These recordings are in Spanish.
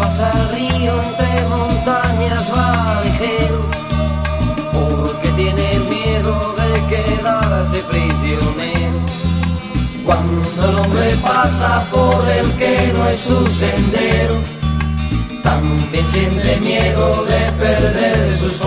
Pasa el río entre montañas va porque tiene miedo de quedarse prisionero. Cuando el hombre pasa por el que no es su sendero, también siente miedo de perder sus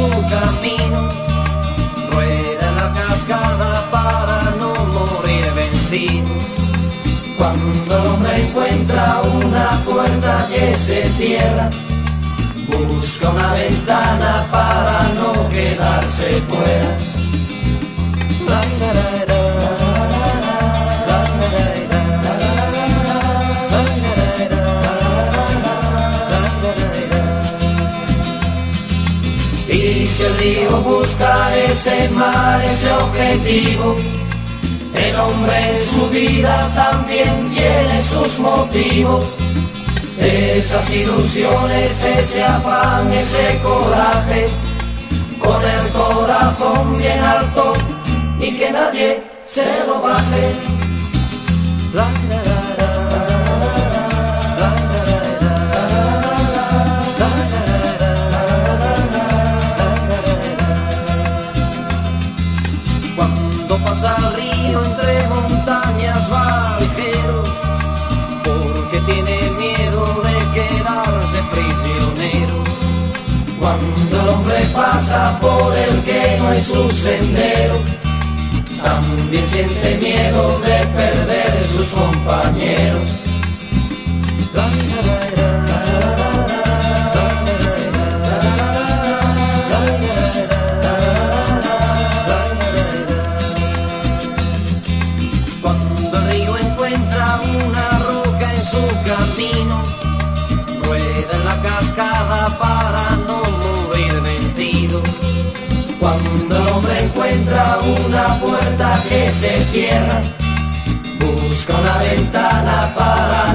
su camino, rueda la cascada para no morir vencido. Cuando el hombre encuentra una puerta que se cierra, busca una ventana para no quedarse fuera. Y si el río busca ese mar, ese objetivo, el hombre en su vida también tiene sus motivos. Esas ilusiones, ese afán, ese coraje, con el corazón bien alto y que nadie se lo baje. Cuando pasa el río entre montañas va ligero, porque tiene miedo de quedarse prisionero. Cuando el hombre pasa por el que no es su sendero, también siente miedo de perder sus compañeros. Encuentra una roca en su camino, rueda en la cascada para no morir vencido. Cuando el hombre encuentra una puerta que se cierra, busca una ventana para